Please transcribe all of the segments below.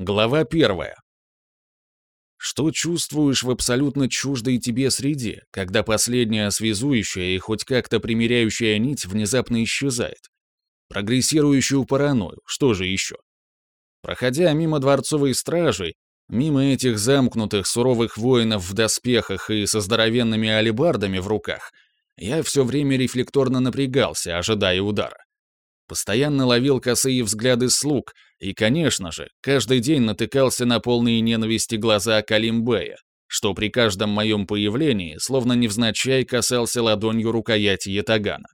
Глава первая. Что чувствуешь в абсолютно чуждой тебе среде, когда последняя связующая и хоть как-то примиряющая нить внезапно исчезает? Прогрессирующую паранойю, что же еще? Проходя мимо дворцовой стражи, мимо этих замкнутых суровых воинов в доспехах и со здоровенными алебардами в руках, я все время рефлекторно напрягался, ожидая удара. Постоянно ловил косые взгляды слуг и, конечно же, каждый день натыкался на полные ненависти глаза Калимбея, что при каждом моем появлении словно невзначай касался ладонью рукояти ятагана.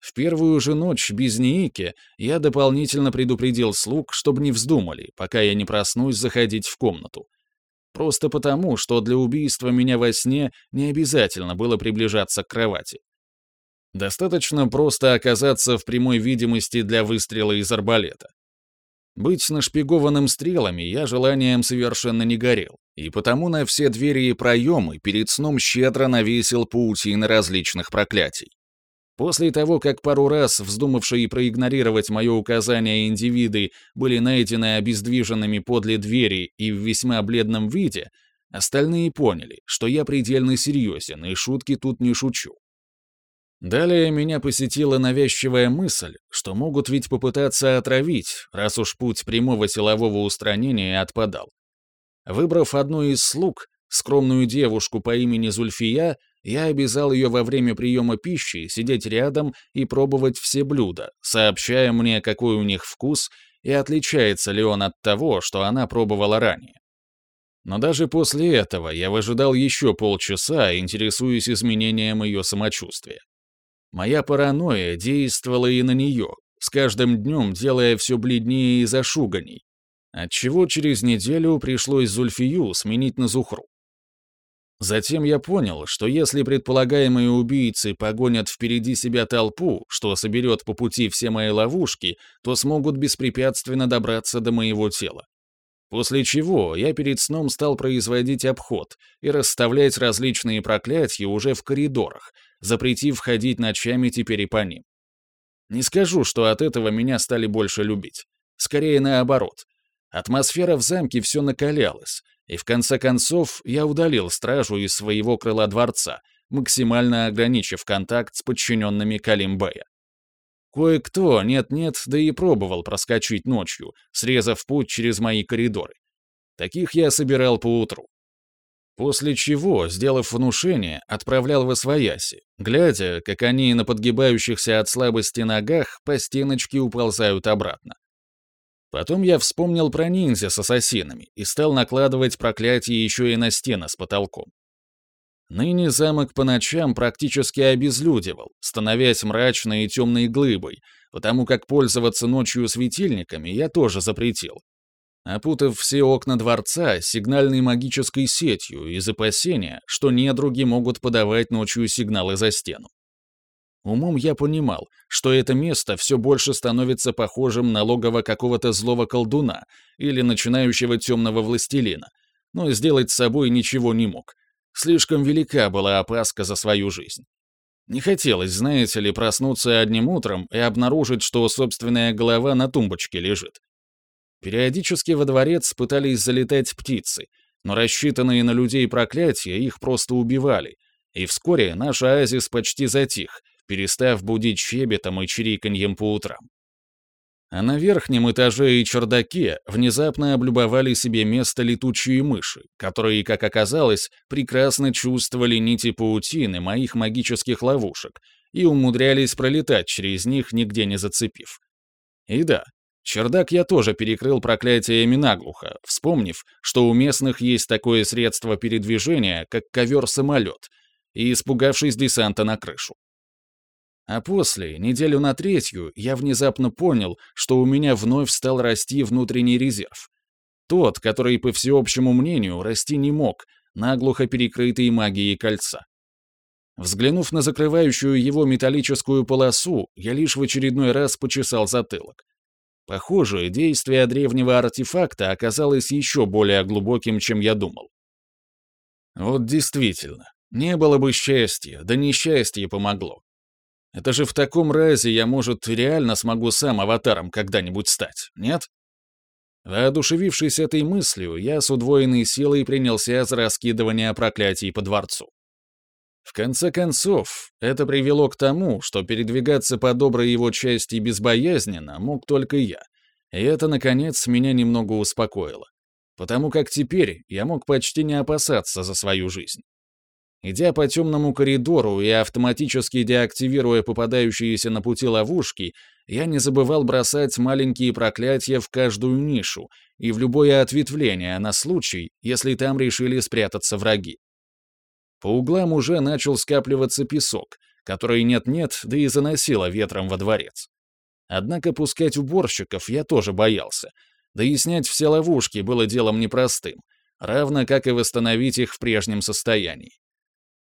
В первую же ночь без Ниики я дополнительно предупредил слуг, чтобы не вздумали, пока я не проснусь, заходить в комнату. Просто потому, что для убийства меня во сне не обязательно было приближаться к кровати. Достаточно просто оказаться в прямой видимости для выстрела из арбалета. Быть нашпигованным стрелами я желанием совершенно не горел, и потому на все двери и проемы перед сном щедро навесил паутины различных проклятий. После того, как пару раз вздумавшие проигнорировать мое указание индивиды были найдены обездвиженными подле двери и в весьма бледном виде, остальные поняли, что я предельно серьезен и шутки тут не шучу. Далее меня посетила навязчивая мысль, что могут ведь попытаться отравить, раз уж путь прямого силового устранения отпадал. Выбрав одну из слуг, скромную девушку по имени Зульфия, я обязал ее во время приема пищи сидеть рядом и пробовать все блюда, сообщая мне, какой у них вкус и отличается ли он от того, что она пробовала ранее. Но даже после этого я выжидал еще полчаса, интересуясь изменением ее самочувствия. Моя паранойя действовала и на нее, с каждым днем делая все бледнее и зашуганей, отчего через неделю пришлось Зульфию сменить на Зухру. Затем я понял, что если предполагаемые убийцы погонят впереди себя толпу, что соберет по пути все мои ловушки, то смогут беспрепятственно добраться до моего тела. После чего я перед сном стал производить обход и расставлять различные проклятия уже в коридорах, запретив ходить ночами теперь и по ним. Не скажу, что от этого меня стали больше любить. Скорее наоборот. Атмосфера в замке все накалялась, и в конце концов я удалил стражу из своего крыла дворца, максимально ограничив контакт с подчиненными Калимбея. Кое-кто, нет-нет, да и пробовал проскочить ночью, срезав путь через мои коридоры. Таких я собирал поутру. После чего, сделав внушение, отправлял в Освояси, глядя, как они на подгибающихся от слабости ногах по стеночке уползают обратно. Потом я вспомнил про ниндзя с ассасинами и стал накладывать проклятие еще и на стены с потолком. Ныне замок по ночам практически обезлюдивал, становясь мрачной и темной глыбой, потому как пользоваться ночью светильниками я тоже запретил. Опутав все окна дворца сигнальной магической сетью из опасения, что недруги могут подавать ночью сигналы за стену. Умом я понимал, что это место все больше становится похожим на логово какого-то злого колдуна или начинающего темного властелина, но сделать с собой ничего не мог, Слишком велика была опаска за свою жизнь. Не хотелось, знаете ли, проснуться одним утром и обнаружить, что собственная голова на тумбочке лежит. Периодически во дворец пытались залетать птицы, но рассчитанные на людей проклятия их просто убивали, и вскоре наш оазис почти затих, перестав будить щебетом и чириканьем по утрам. А на верхнем этаже и чердаке внезапно облюбовали себе место летучие мыши, которые, как оказалось, прекрасно чувствовали нити паутины моих магических ловушек и умудрялись пролетать через них, нигде не зацепив. И да, чердак я тоже перекрыл проклятиями наглухо, вспомнив, что у местных есть такое средство передвижения, как ковер-самолет, и испугавшись десанта на крышу. А после, неделю на третью, я внезапно понял, что у меня вновь стал расти внутренний резерв. Тот, который, по всеобщему мнению, расти не мог, наглухо перекрытый магией кольца. Взглянув на закрывающую его металлическую полосу, я лишь в очередной раз почесал затылок. Похоже, действие древнего артефакта оказалось еще более глубоким, чем я думал. Вот действительно, не было бы счастья, да несчастье помогло. Это же в таком разе я, может, реально смогу сам аватаром когда-нибудь стать, нет? Воодушевившись этой мыслью, я с удвоенной силой принялся за раскидывание проклятий по дворцу. В конце концов, это привело к тому, что передвигаться по доброй его части безбоязненно мог только я. И это, наконец, меня немного успокоило. Потому как теперь я мог почти не опасаться за свою жизнь. Идя по темному коридору и автоматически деактивируя попадающиеся на пути ловушки, я не забывал бросать маленькие проклятия в каждую нишу и в любое ответвление на случай, если там решили спрятаться враги. По углам уже начал скапливаться песок, который нет-нет, да и заносило ветром во дворец. Однако пускать уборщиков я тоже боялся, да и снять все ловушки было делом непростым, равно как и восстановить их в прежнем состоянии.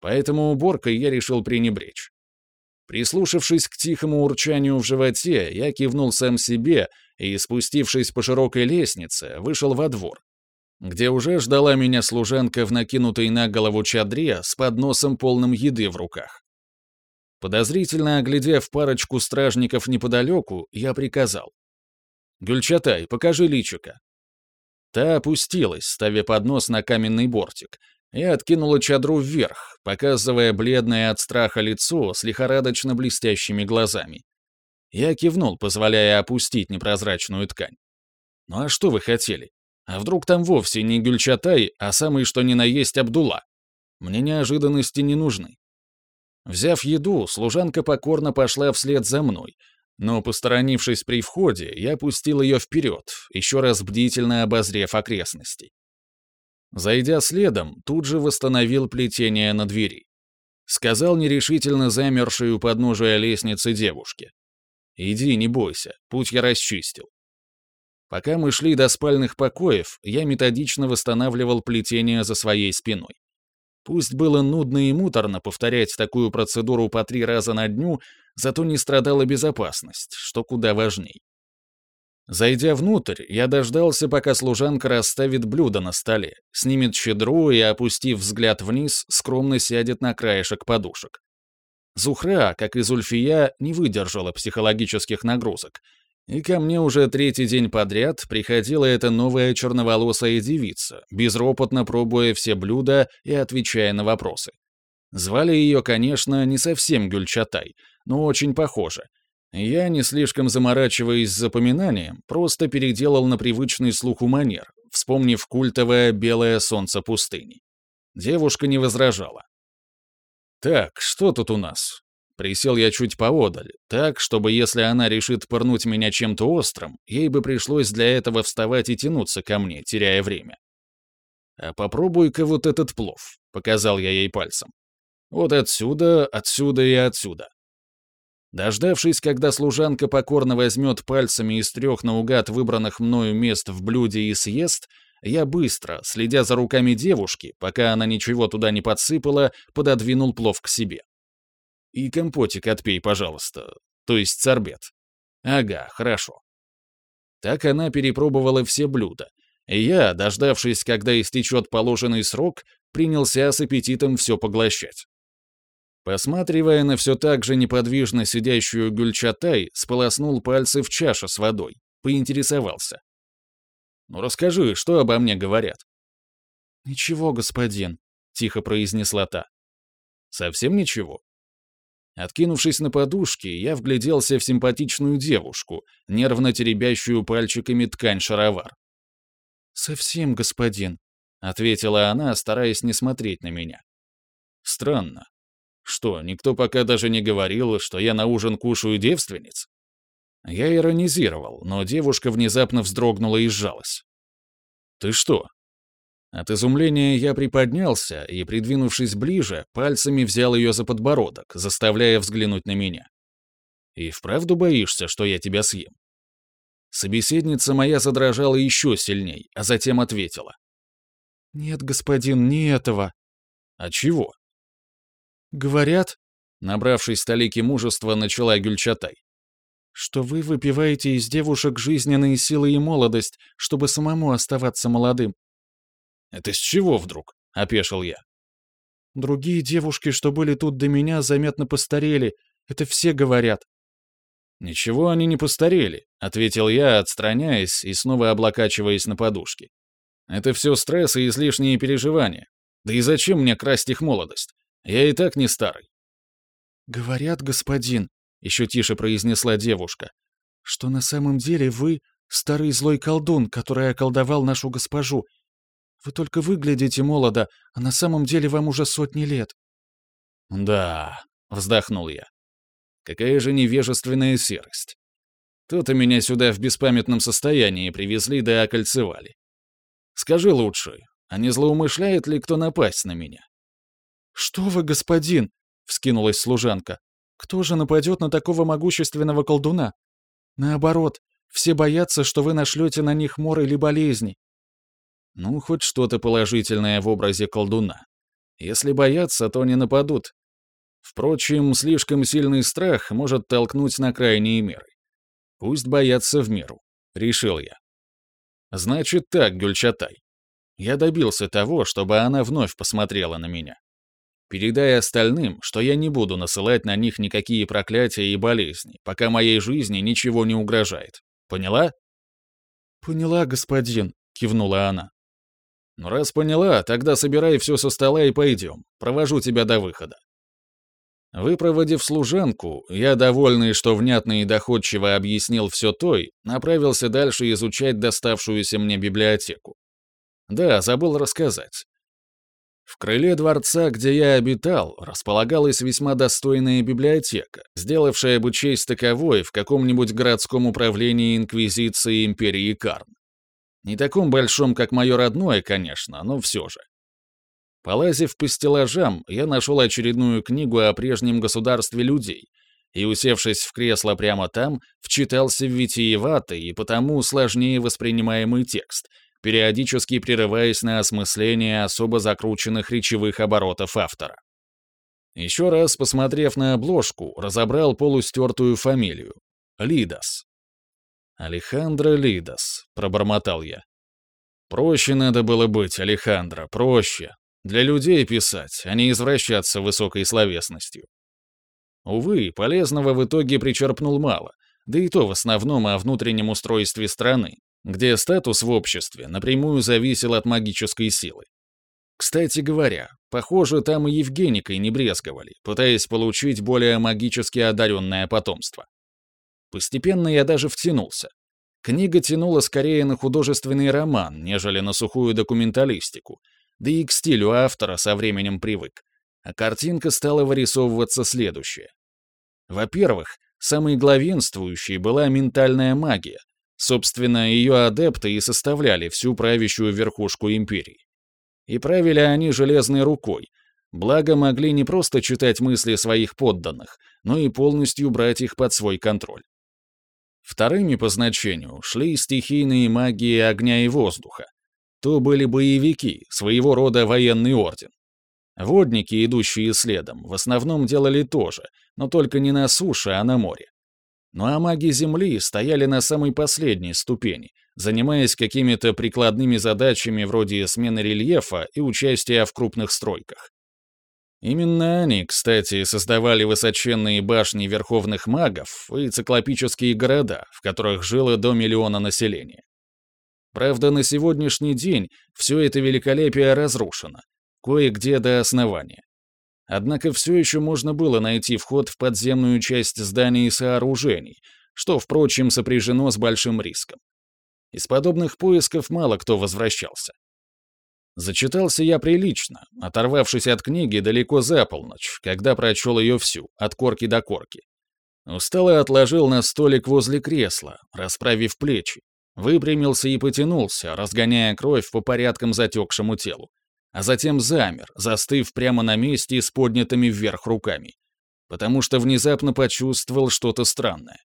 Поэтому уборкой я решил пренебречь. Прислушавшись к тихому урчанию в животе, я кивнул сам себе и, спустившись по широкой лестнице, вышел во двор, где уже ждала меня служанка в накинутой на голову чадре с подносом полным еды в руках. Подозрительно оглядев парочку стражников неподалеку, я приказал. «Гюльчатай, покажи личика». Та опустилась, ставя поднос на каменный бортик, и откинула чадру вверх, показывая бледное от страха лицо с лихорадочно блестящими глазами. Я кивнул, позволяя опустить непрозрачную ткань. «Ну а что вы хотели? А вдруг там вовсе не Гюльчатай, а самый что ни на есть Абдулла? Мне неожиданности не нужны». Взяв еду, служанка покорно пошла вслед за мной, но, посторонившись при входе, я пустил ее вперед, еще раз бдительно обозрев окрестности. Зайдя следом, тут же восстановил плетение на двери. Сказал нерешительно замершей у подножия лестницы девушке. «Иди, не бойся, путь я расчистил». Пока мы шли до спальных покоев, я методично восстанавливал плетение за своей спиной. Пусть было нудно и муторно повторять такую процедуру по три раза на дню, зато не страдала безопасность, что куда важней. Зайдя внутрь, я дождался, пока служанка расставит блюдо на столе, снимет щедру и, опустив взгляд вниз, скромно сядет на краешек подушек. Зухра, как и Зульфия, не выдержала психологических нагрузок, и ко мне уже третий день подряд приходила эта новая черноволосая девица, безропотно пробуя все блюда и отвечая на вопросы. Звали ее, конечно, не совсем Гюльчатай, но очень похоже — я, не слишком заморачиваясь с запоминанием, просто переделал на привычный слуху манер, вспомнив культовое белое солнце пустыни. Девушка не возражала. «Так, что тут у нас?» Присел я чуть поодаль, так, чтобы если она решит пырнуть меня чем-то острым, ей бы пришлось для этого вставать и тянуться ко мне, теряя время. «А попробуй-ка вот этот плов», — показал я ей пальцем. «Вот отсюда, отсюда и отсюда. Дождавшись, когда служанка покорно возьмет пальцами из трех наугад выбранных мною мест в блюде и съест, я быстро, следя за руками девушки, пока она ничего туда не подсыпала, пододвинул плов к себе. «И компотик отпей, пожалуйста. То есть сорбет». «Ага, хорошо». Так она перепробовала все блюда, и я, дождавшись, когда истечет положенный срок, принялся с аппетитом все поглощать. Посматривая на все так же неподвижно сидящую Гюльчатай, сполоснул пальцы в чаше с водой, поинтересовался. «Ну расскажи, что обо мне говорят?» «Ничего, господин», — тихо произнесла та. «Совсем ничего?» Откинувшись на подушке, я вгляделся в симпатичную девушку, нервно теребящую пальчиками ткань шаровар. «Совсем, господин», — ответила она, стараясь не смотреть на меня. «Странно. Что, никто пока даже не говорил, что я на ужин кушаю девственниц? Я иронизировал, но девушка внезапно вздрогнула и сжалась. «Ты что?» От изумления я приподнялся и, придвинувшись ближе, пальцами взял ее за подбородок, заставляя взглянуть на меня. «И вправду боишься, что я тебя съем?» Собеседница моя задрожала еще сильней, а затем ответила. «Нет, господин, не этого». «А чего?» «Говорят», — набравшись столики мужества, начала Гюльчатай, «что вы выпиваете из девушек жизненные силы и молодость, чтобы самому оставаться молодым». «Это с чего вдруг?» — опешил я. «Другие девушки, что были тут до меня, заметно постарели. Это все говорят». «Ничего они не постарели», — ответил я, отстраняясь и снова облокачиваясь на подушке. «Это все стресс и излишние переживания. Да и зачем мне красть их молодость? Я и так не старый». «Говорят, господин», — еще тише произнесла девушка, «что на самом деле вы старый злой колдун, который околдовал нашу госпожу. Вы только выглядите молодо, а на самом деле вам уже сотни лет». «Да», — вздохнул я. «Какая же невежественная серость. Тут и меня сюда в беспамятном состоянии привезли да окольцевали. Скажи лучше, а не злоумышляет ли кто напасть на меня?» «Что вы, господин?» — вскинулась служанка. «Кто же нападет на такого могущественного колдуна? Наоборот, все боятся, что вы нашлете на них мор или болезни». Ну, хоть что-то положительное в образе колдуна. Если боятся, то не нападут. Впрочем, слишком сильный страх может толкнуть на крайние меры. Пусть боятся в меру, решил я. Значит так, Гюльчатай. Я добился того, чтобы она вновь посмотрела на меня. Передай остальным, что я не буду насылать на них никакие проклятия и болезни, пока моей жизни ничего не угрожает. Поняла?» «Поняла, господин», — кивнула она. «Ну, раз поняла, тогда собирай все со стола и пойдем. Провожу тебя до выхода». Выпроводив служанку, я, довольный, что внятно и доходчиво объяснил все той, направился дальше изучать доставшуюся мне библиотеку. Да, забыл рассказать. В крыле дворца, где я обитал, располагалась весьма достойная библиотека, сделавшая бы честь таковой в каком-нибудь городском управлении Инквизиции Империи Карн. Не таком большом, как мое родное, конечно, но все же. Полазив по стеллажам, я нашел очередную книгу о прежнем государстве людей и, усевшись в кресло прямо там, вчитался в витиеватый и потому сложнее воспринимаемый текст — периодически прерываясь на осмысление особо закрученных речевых оборотов автора. Еще раз, посмотрев на обложку, разобрал полустертую фамилию. Лидас. «Алехандро Лидас», — пробормотал я. «Проще надо было быть, Алехандро, проще. Для людей писать, а не извращаться высокой словесностью». Увы, полезного в итоге причерпнул мало, да и то в основном о внутреннем устройстве страны, где статус в обществе напрямую зависел от магической силы. Кстати говоря, похоже, там и Евгеникой не брезговали, пытаясь получить более магически одаренное потомство. Постепенно я даже втянулся. Книга тянула скорее на художественный роман, нежели на сухую документалистику, да и к стилю автора со временем привык. А картинка стала вырисовываться следующее. Во-первых, самой главенствующей была ментальная магия, Собственно, ее адепты и составляли всю правящую верхушку империи. И правили они железной рукой, благо могли не просто читать мысли своих подданных, но и полностью брать их под свой контроль. Вторыми по значению шли стихийные магии огня и воздуха. То были боевики, своего рода военный орден. Водники, идущие следом, в основном делали то же, но только не на суше, а на море. Ну а маги Земли стояли на самой последней ступени, занимаясь какими-то прикладными задачами вроде смены рельефа и участия в крупных стройках. Именно они, кстати, создавали высоченные башни верховных магов и циклопические города, в которых жило до миллиона населения. Правда, на сегодняшний день все это великолепие разрушено, кое-где до основания. Однако все еще можно было найти вход в подземную часть зданий и сооружений, что, впрочем, сопряжено с большим риском. Из подобных поисков мало кто возвращался. Зачитался я прилично, оторвавшись от книги далеко за полночь, когда прочел ее всю, от корки до корки. Устало отложил на столик возле кресла, расправив плечи, выпрямился и потянулся, разгоняя кровь по порядкам затекшему телу а затем замер, застыв прямо на месте с поднятыми вверх руками, потому что внезапно почувствовал что-то странное.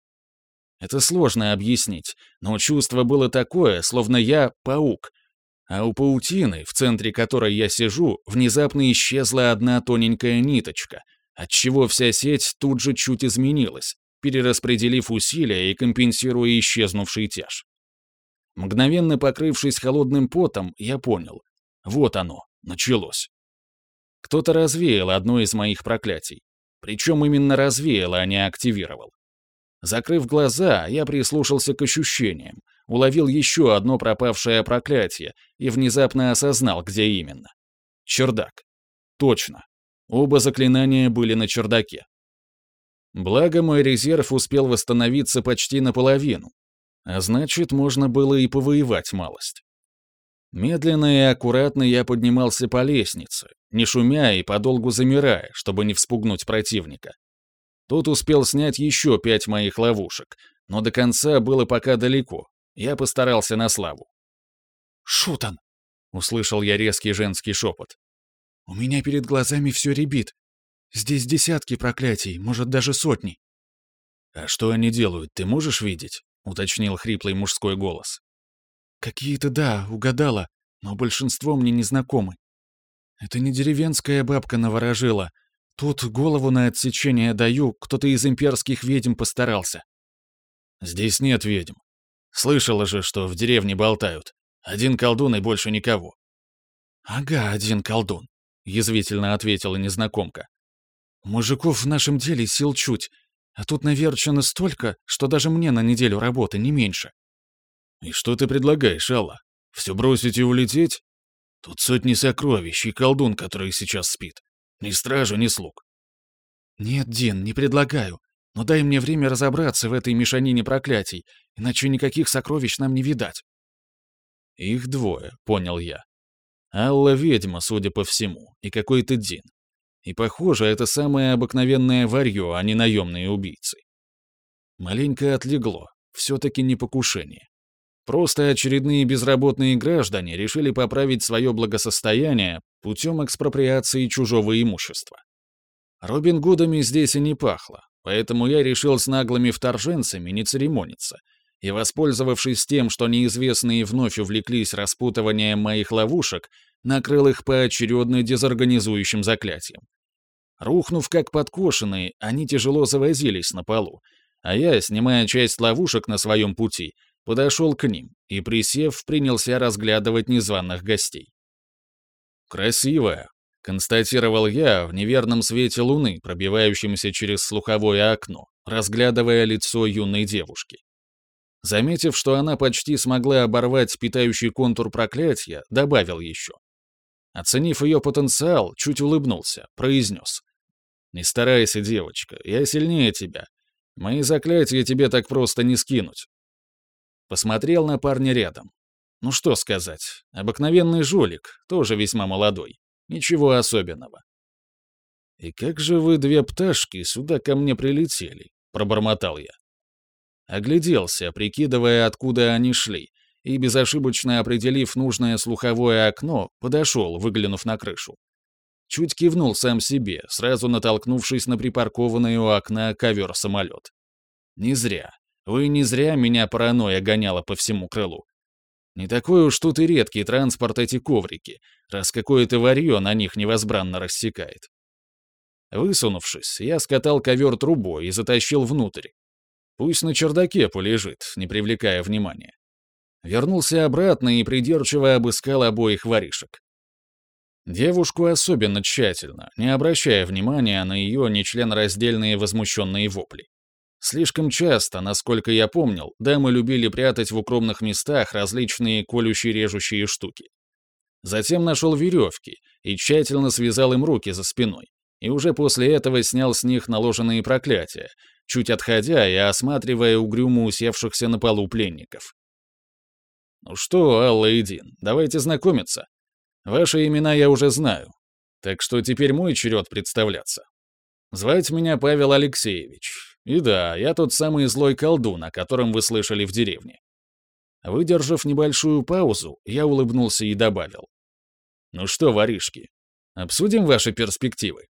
Это сложно объяснить, но чувство было такое, словно я паук, а у паутины, в центре которой я сижу, внезапно исчезла одна тоненькая ниточка, отчего вся сеть тут же чуть изменилась, перераспределив усилия и компенсируя исчезнувший тяж. Мгновенно покрывшись холодным потом, я понял. Вот оно, Началось. Кто-то развеял одно из моих проклятий. Причем именно развеял, а не активировал. Закрыв глаза, я прислушался к ощущениям, уловил еще одно пропавшее проклятие и внезапно осознал, где именно. Чердак. Точно. Оба заклинания были на чердаке. Благо, мой резерв успел восстановиться почти наполовину, а значит, можно было и повоевать малость. Медленно и аккуратно я поднимался по лестнице, не шумя и подолгу замирая, чтобы не вспугнуть противника. Тут успел снять еще пять моих ловушек, но до конца было пока далеко. Я постарался на славу. «Шутан!» — услышал я резкий женский шепот. «У меня перед глазами все ребит. Здесь десятки проклятий, может, даже сотни». «А что они делают, ты можешь видеть?» — уточнил хриплый мужской голос. Какие-то, да, угадала, но большинство мне не знакомы. Это не деревенская бабка наворожила. Тут голову на отсечение даю, кто-то из имперских ведьм постарался. Здесь нет ведьм. Слышала же, что в деревне болтают. Один колдун и больше никого. Ага, один колдун, язвительно ответила незнакомка. Мужиков в нашем деле сил чуть, а тут наверчено столько, что даже мне на неделю работы не меньше. «И что ты предлагаешь, Алла? Все бросить и улететь? Тут сотни сокровищ и колдун, который сейчас спит. Ни стража, ни слуг». «Нет, Дин, не предлагаю. Но дай мне время разобраться в этой мешанине проклятий, иначе никаких сокровищ нам не видать». «Их двое», — понял я. Алла ведьма, судя по всему, и какой-то Дин. И, похоже, это самое обыкновенное варьё, а не наемные убийцы. Маленько отлегло, все-таки не покушение. Просто очередные безработные граждане решили поправить свое благосостояние путем экспроприации чужого имущества. Робин Гудами здесь и не пахло, поэтому я решил с наглыми вторженцами не церемониться и, воспользовавшись тем, что неизвестные вновь увлеклись распутыванием моих ловушек, накрыл их поочередно дезорганизующим заклятием. Рухнув как подкошенные, они тяжело завозились на полу, а я, снимая часть ловушек на своем пути, подошел к ним и, присев, принялся разглядывать незваных гостей. «Красивая», — констатировал я в неверном свете луны, пробивающемся через слуховое окно, разглядывая лицо юной девушки. Заметив, что она почти смогла оборвать питающий контур проклятия, добавил еще. Оценив ее потенциал, чуть улыбнулся, произнес. «Не старайся, девочка, я сильнее тебя. Мои заклятия тебе так просто не скинуть. Посмотрел на парня рядом. Ну что сказать, обыкновенный жулик, тоже весьма молодой. Ничего особенного. «И как же вы, две пташки, сюда ко мне прилетели?» — пробормотал я. Огляделся, прикидывая, откуда они шли, и, безошибочно определив нужное слуховое окно, подошел, выглянув на крышу. Чуть кивнул сам себе, сразу натолкнувшись на припаркованный у окна ковер-самолет. Не зря. Вы не зря меня паранойя гоняла по всему крылу. Не такой уж тут и редкий транспорт эти коврики, раз какое-то варье на них невозбранно рассекает. Высунувшись, я скатал ковер трубой и затащил внутрь. Пусть на чердаке полежит, не привлекая внимания. Вернулся обратно и придирчиво обыскал обоих воришек. Девушку особенно тщательно, не обращая внимания на ее нечленораздельные возмущенные вопли. Слишком часто, насколько я помнил, дамы любили прятать в укромных местах различные колющие-режущие штуки. Затем нашел веревки и тщательно связал им руки за спиной, и уже после этого снял с них наложенные проклятия, чуть отходя и осматривая угрюмо усевшихся на полу пленников. «Ну что, Алла и Дин, давайте знакомиться. Ваши имена я уже знаю, так что теперь мой черед представляться. Звать меня Павел Алексеевич, и да, я тот самый злой колдун, о котором вы слышали в деревне. Выдержав небольшую паузу, я улыбнулся и добавил. «Ну что, воришки, обсудим ваши перспективы?»